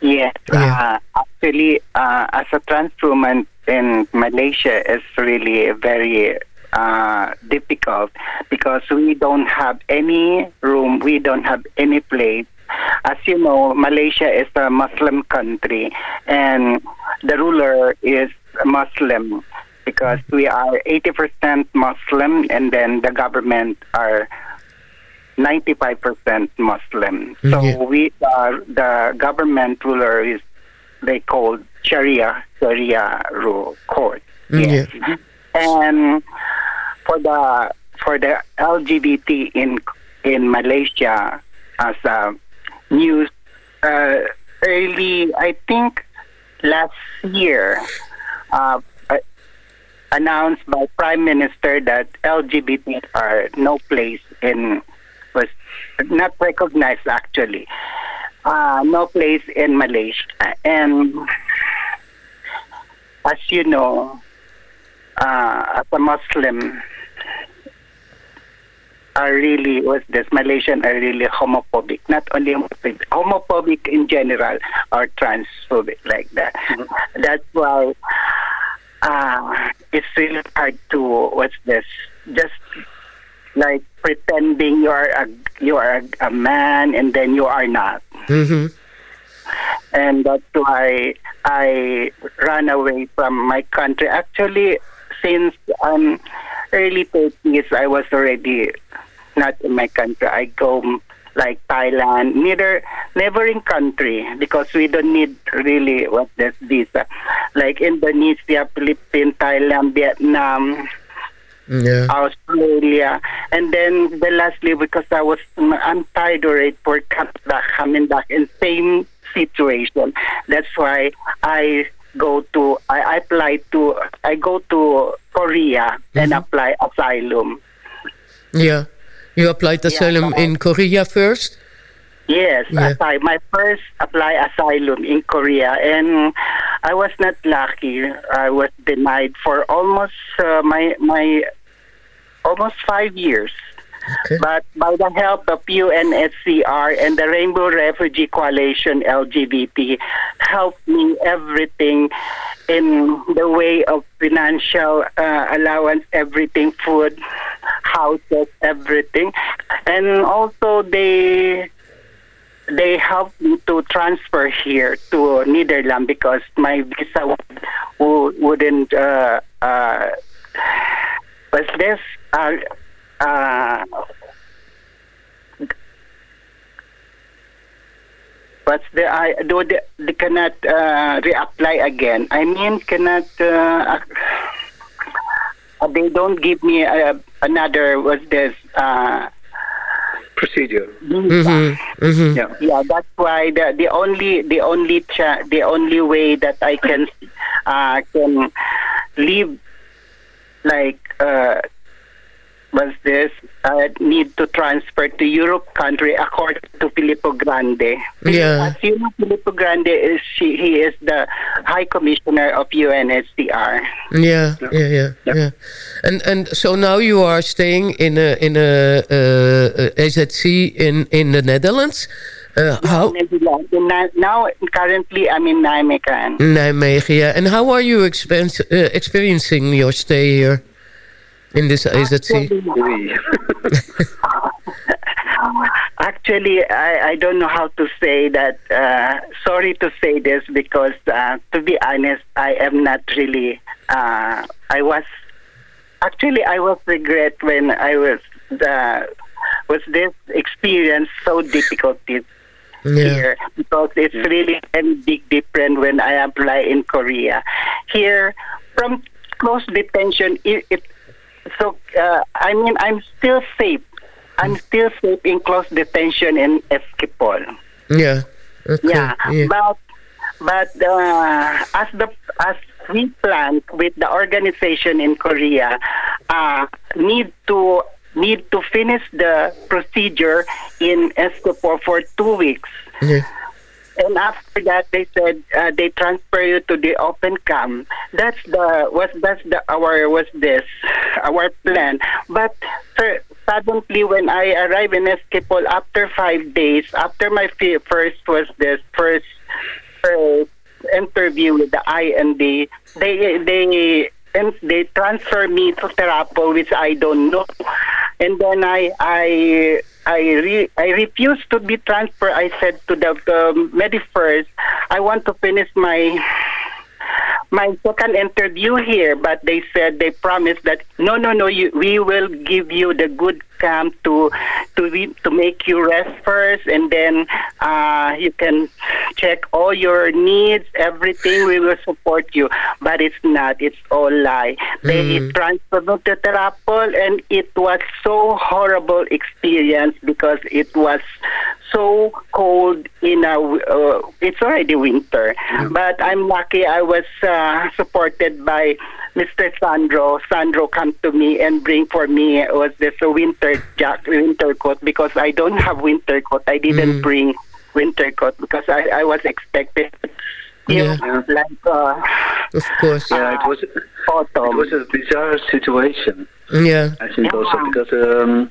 Yes, uh, actually, uh, as a trans woman in Malaysia, it's really very uh, difficult because we don't have any room, we don't have any place. As you know, Malaysia is a Muslim country, and the ruler is Muslim because we are 80% Muslim, and then the government are 95% Muslim. Mm-hmm. So Yeah. we are the government ruler is they call Sharia Sharia rule court. Mm, yes. And for the for the LGBT in in Malaysia as a news uh, early I think last year uh, announced by Prime Minister that LGBT are no place in was not recognized actually. Uh, no place in Malaysia. And as you know, uh, as a Muslim, are really was this Malaysian are really homophobic. Not only homophobic, homophobic in general or transphobic like that. That's why uh, it's really hard to what's this just like pretending you are a you are a, a man and then you are not. Mm-hmm. And that's why I ran away from my country. Actually, since um, early 30s, I was already not in my country. I go mm, like Thailand, neither in country because we don't need really what this visa. Like Indonesia, Philippines, Thailand, Vietnam, Yeah. Australia, and then the lastly because I was mm, I'm tired already for coming back, coming back in same situation. That's why I go to I, I apply to I go to Korea and mm-hmm. apply asylum. Yeah. You applied asylum in Korea first? Yes, Yeah. asy- my first apply asylum in Korea, and I was not lucky. I was denied for almost uh, my my almost five years. But by the help of UNHCR and the Rainbow Refugee Coalition LGBT helped me everything in the way of financial uh, allowance, everything, food, houses, everything. And also they they helped me to transfer here to Netherlands because my visa would, wouldn't uh, uh, was this uh, uh, What's the I do they, they cannot uh, reapply again. I mean cannot uh, uh, they don't give me uh, another what's this uh, procedure. Mm-hmm. Mm-hmm. Yeah. yeah, that's why the the only the only cha- the only way that I can uh, can live like uh, was this uh, need to transfer to Europe country according to Filippo Grande. Yeah. As you know, Filippo Grande is she, he is the High Commissioner of UNHCR. Yeah, yeah, yeah, yeah. And and so now you are staying in a in a uh, AZC in in the Netherlands. Uh, how Now, currently, I'm in Nijmegen. Nijmegen? Yeah. And how are you expen- uh, experiencing your stay here in this AZC? Actually, I, I don't know how to say that. Uh, sorry to say this because, uh, to be honest, I am not really. Uh, I was actually I was regret when I was uh, was this experience so difficult it- here because it's really a big difference when I apply in Korea. Here, from close detention, it, it so uh, I mean I'm still safe. I'm still safe in close detention in Esquipol. Yeah. Okay. Yeah, but but uh, as the as we plan with the organization in Korea, uh, need to need to finish the procedure in Escopor for two weeks. Yeah. And after that, they said uh, they transfer you to the open camp. That's the was that's the our was this our plan. But sir, suddenly when I arrived in Escapol after five days, after my first was this first first interview with the IND, they they and they transfer me to Terapo, which I don't know. And then I I I re, I refused to be transferred. I said to the um, Medifirst, I want to finish my my second interview here, but they said they promised that no, no, no, you, we will give you the good camp to to re- to make you rest first, and then uh, you can check all your needs, everything. We will support you, but it's not. It's all lie. They transferred me to Terapol, and it was so horrible experience because it was so cold in a uh, it's already winter but i'm lucky i was uh, supported by mr sandro sandro come to me and bring for me was this a winter jack winter coat because i don't have winter coat i didn't bring winter coat because i, I was expected Yeah. like uh, Of course. Yeah, it was it was a bizarre situation. Yeah. I think also because um,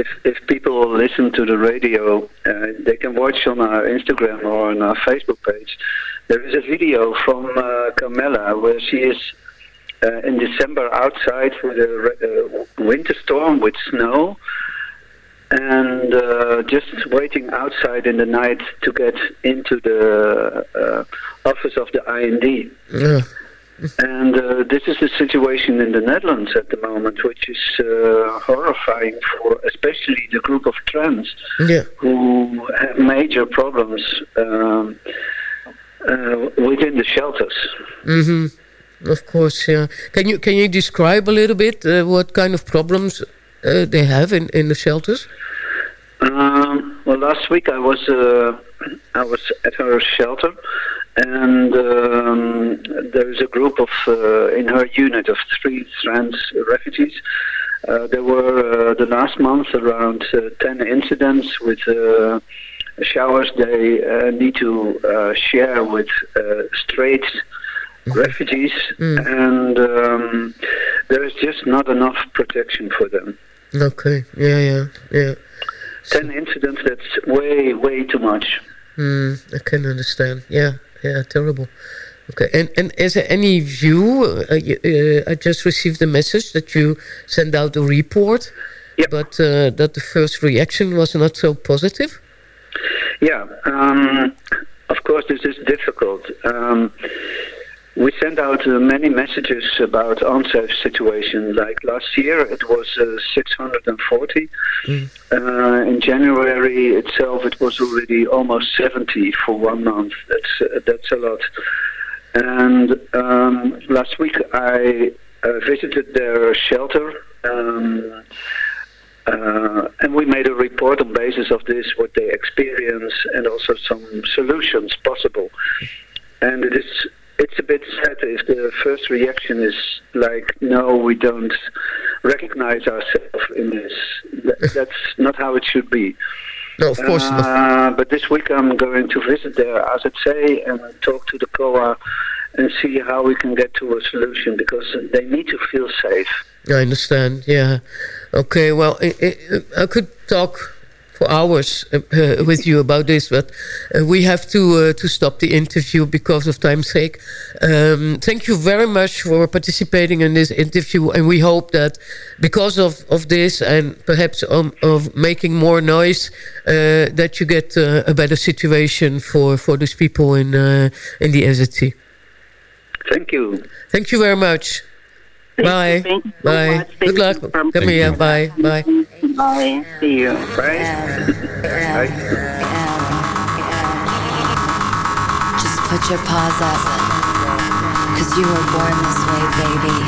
if if people listen to the radio, uh, they can watch on our Instagram or on our Facebook page. There is a video from uh, Carmela where she is uh, in December outside with a uh, winter storm with snow and uh, just waiting outside in the night to get into the uh, office of the IND. Yeah. And uh, this is the situation in the Netherlands at the moment, which is uh, horrifying for especially the group of trans yeah. who have major problems um, within the shelters. Mm-hmm. Of course, yeah. Can you can you describe a little bit uh, what kind of problems uh, they have in, in the shelters? Um, well, last week I was uh, I was at her shelter, and um, there is a group of uh, in her unit of three trans refugees. Uh, there were uh, the last month around uh, ten incidents with uh, showers they uh, need to share with straight refugees, Mm. and um, there is just not enough protection for them. Okay, yeah, yeah, yeah. Ten incidents, that's way, way too much. Hmm, I can understand. Yeah, yeah, terrible. Okay, and, and is there any view? Uh, you- uh, I just received a message that you sent out a report, but uh, that the first reaction was not so positive. Yeah, um, of course, this is difficult. Um, we sent out uh, many messages about unsafe situation. Like last year, it was uh, 640. Uh, in January itself, it was already almost 70 for one month. That's uh, that's a lot. And um, last week, I uh, visited their shelter. Um, uh, and we made a report on basis of this, what they experience, and also some solutions possible. And it is it's a bit sad if the first reaction is like, no, we don't recognize ourselves in this. That, that's not how it should be. No, of course not. Uh, but this week I'm going to visit their say, and talk to the COA and see how we can get to a solution because they need to feel safe. I understand. Yeah. Okay. Well, I, I, I could talk for hours uh, uh, with you about this, but uh, we have to uh, to stop the interview because of time's sake. Um, thank you very much for participating in this interview, and we hope that because of, of this and perhaps um, of making more noise, uh, that you get uh, a better situation for for these people in uh, in the SZC. Thank you. Thank you very much. Bye. Thank you so Bye. much. Good luck. you from- Come here. Bye. Bye. Bye. See you. Bye. Bye. Just put your paws up. Cause you were born this way, baby.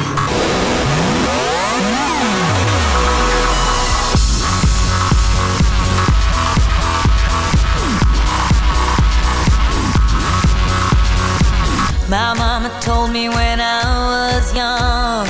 My mama told me when I was young, we're all born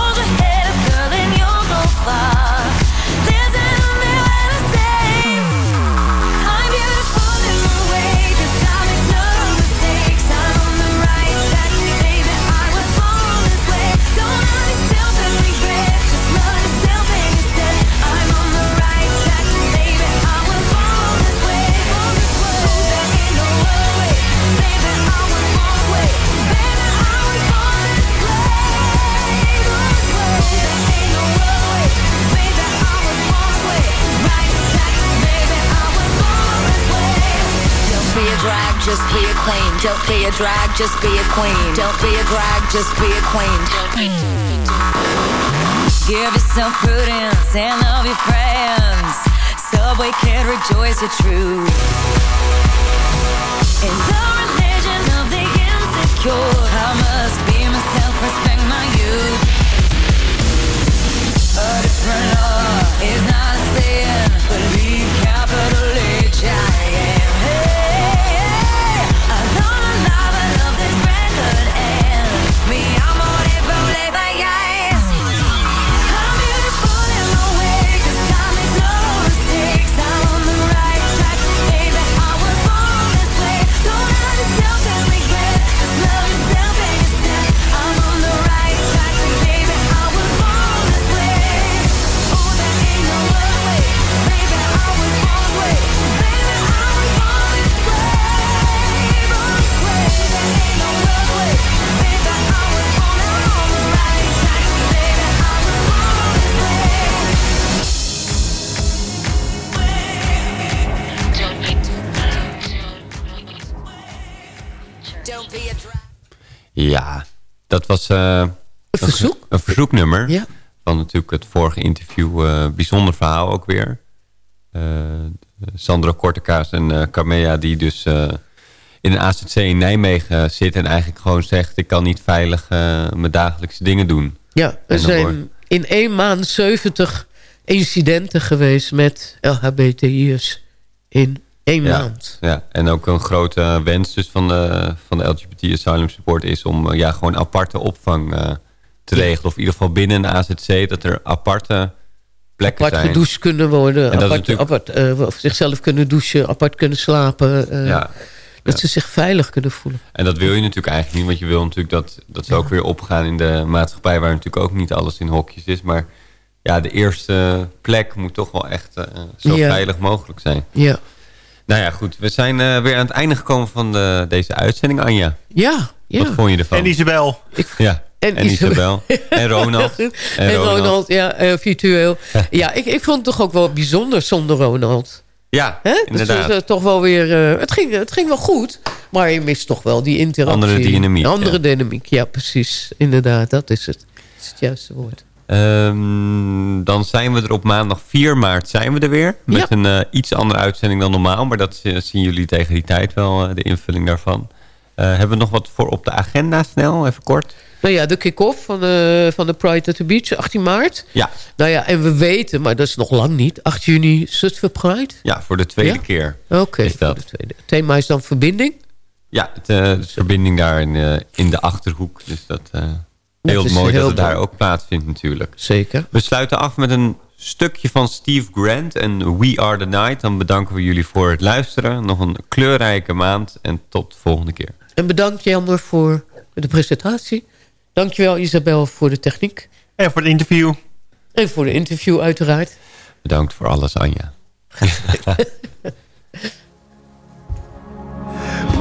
just be a queen. Don't be a drag, just be a queen. Don't be a drag, just be a queen. Give yourself prudence and love your friends. Subway can rejoice your truth. In the religion of the insecure, I must be myself, respect my youth. A different law is not a sin. Dat was... eh, een verzoek? Een verzoeknummer. Ja. Van natuurlijk het vorige interview. eh, bijzonder verhaal ook weer. Eh, Sandro Kortekaas en Carmea die dus in een AZC in Nijmegen zit... en eigenlijk gewoon zegt... ik kan niet veilig mijn dagelijkse dingen doen. Ja, er zijn wordt- in één maand 70 incidenten geweest met LHBTI'ers. In één ja, maand. Ja, en ook een grote wens dus van de, van de LGBT Asylum Support is om eh, ja, gewoon aparte opvang eh, te regelen. Of in ieder geval binnen een AZC dat er aparte plekken Apart zijn. gedoucht kunnen worden. En Apart, natuurlijk- apart, eh, of zichzelf kunnen douchen. Apart kunnen slapen. Ja. Dat ze zich veilig kunnen voelen. En dat wil je natuurlijk eigenlijk niet, want je wil natuurlijk dat, dat ze ook weer opgaan in de maatschappij waar natuurlijk ook niet alles in hokjes is. Maar ja, de eerste plek moet toch wel echt zo veilig mogelijk zijn. Ja. Nou ja, goed. We zijn eh, weer aan het einde gekomen van de, deze uitzending, Anja. Ja, ja. Wat vond je ervan? En Isabel. Ja, en, Isabel. En Ronald. En, Ronald, ja, eh, virtueel. ja, ik, ik vond het toch ook wel bijzonder zonder Ronald. Ja, Hè? Inderdaad. eh, toch wel weer... eh, het, ging, het ging wel goed, maar je mist toch wel die interactie. Andere dynamiek, Andere ja. dynamiek, ja, precies. Inderdaad, dat is het. Dat is het juiste woord. Ehm, dan zijn we er op maandag 4 maart zijn we er weer. Met Ja. een eh, iets andere uitzending dan normaal. Maar dat eh, zien jullie tegen die tijd wel, eh, de invulling daarvan. Hebben we nog wat voor op de agenda snel, even kort? Nou ja, de kick-off van de, van de Pride at the Beach, 18 maart. Ja, Nou ja, en we weten, maar dat is nog lang niet... 8 juni Zutphen Pride. ja voor de tweede Ja? keer. Oké, is dat. tweede. Thema is dan verbinding. Ja, het, de verbinding daar in, in de Achterhoek. Dus dat heel mooi heel dat het daar ook plaatsvindt natuurlijk. Zeker. We sluiten af met een stukje van Steve Grant en We Are The Night. Dan bedanken we jullie voor het luisteren. Nog een kleurrijke maand en tot de volgende keer. En bedankt Jelmer voor de presentatie. Dankjewel Isabel voor de techniek. En voor het interview. En voor de interview uiteraard. Bedankt voor alles, Anja.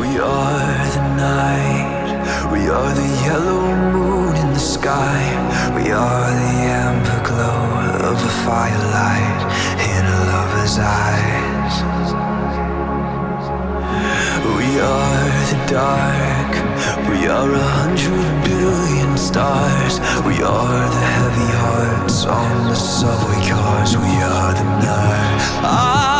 We are the night. We are the yellow moon sky. We are the amber glow of a firelight in a lover's eyes. We are the dark. We are a hundred billion stars. We are the heavy hearts on the subway cars. We are the night.